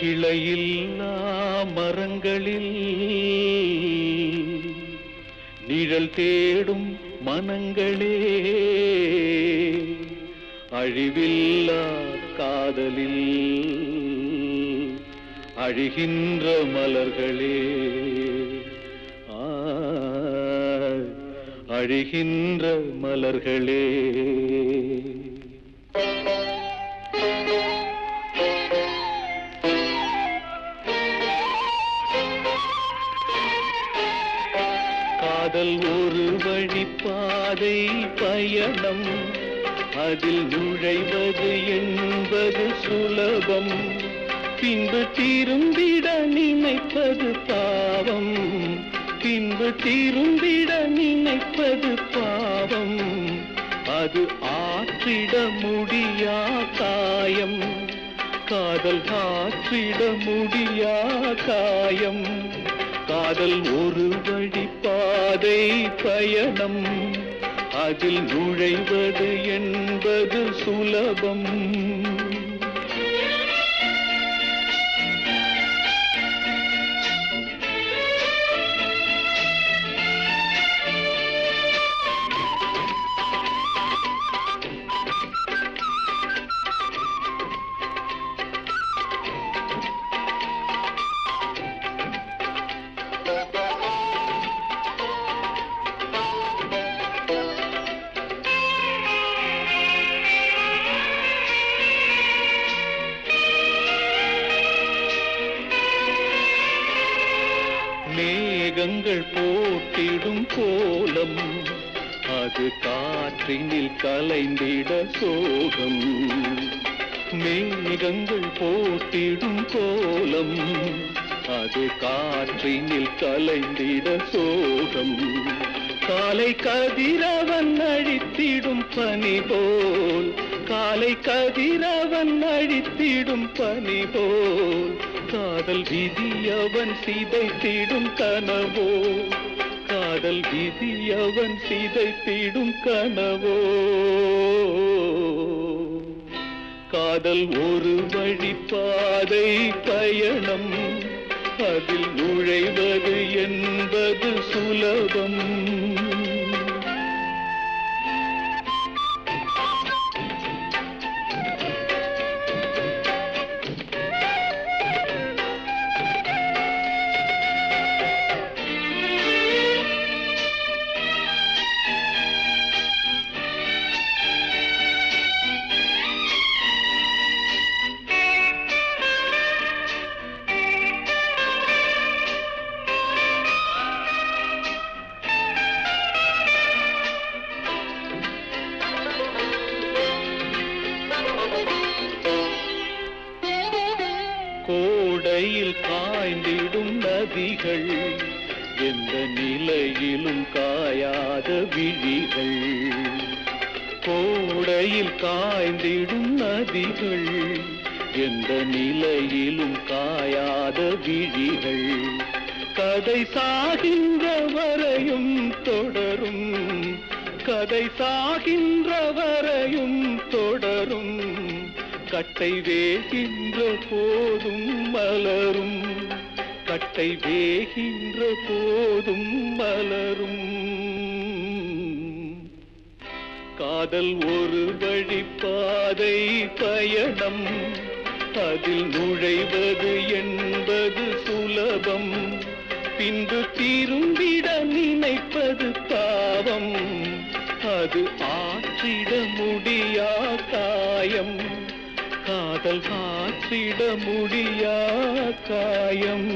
கிளையில்லா மரங்களில் நிழல் தேடும் மனங்களே அழிவில்லா காதலில் அழிகின்ற மலர்களே. அழிகின்ற மலர்களே. காதல் ஒரு வழிப்பாதை பயணம். அதில் நுழைவது என்பது சுலபம். பின்பு திரும்பிட நினைப்பது பாவம். பின்பு திரும்பிட நினைப்பது பாவம். அது ஆற்றிட முடியா காயம் காதல் ஆற்றிட முடியா காயம் காதல் ஒரு வழி பாதை பயணம். அதில் நுழைவது என்பது சுலபம். மேகங்கள் போட்டிடும் கோலம். அது காற்றினில் கலைந்திட சோகம். மேகங்கள் போட்டிடும் கோலம். அது காற்றினில் கலைந்திட சோகம். காலை கதிரவன் அழித்திடும் பனி போல். காலை கதிரவன் அழித்திடும் பனி போல் காதல் விதி அவன் சிதைத்திடும் கனவோ? காதல் விதி அவன் சிதைத்திடும் கனவோ? காதல் ஒரு வழிப்பாதை பயணம் அதில் நுழைவது என்பது சுலபம். கோடையில் காய்ந்திடும் நதிகள் எந்த நிலையிலும் காயாத விழிகள். கோடையில் காய்ந்திடும் நதிகள் எந்த நிலையிலும் காயாத விழிகள். கதை சாகின்ற வரையும் தொடரும் கதை சாகின்ற வரையும் தொடரும். கட்டை வேகின்ற போதும் மலரும். கட்டை வேகின்ற போதும் மலரும். காதல் ஒரு வழிப்பாதை பயணம். அதில் நுழைவது என்பது சுலபம். பின்பு திரும்பிட நினைப்பது பாவம். அது ஆற்றிட முடியா காயம். காதல் ஆற்றிட முடியா காயம்?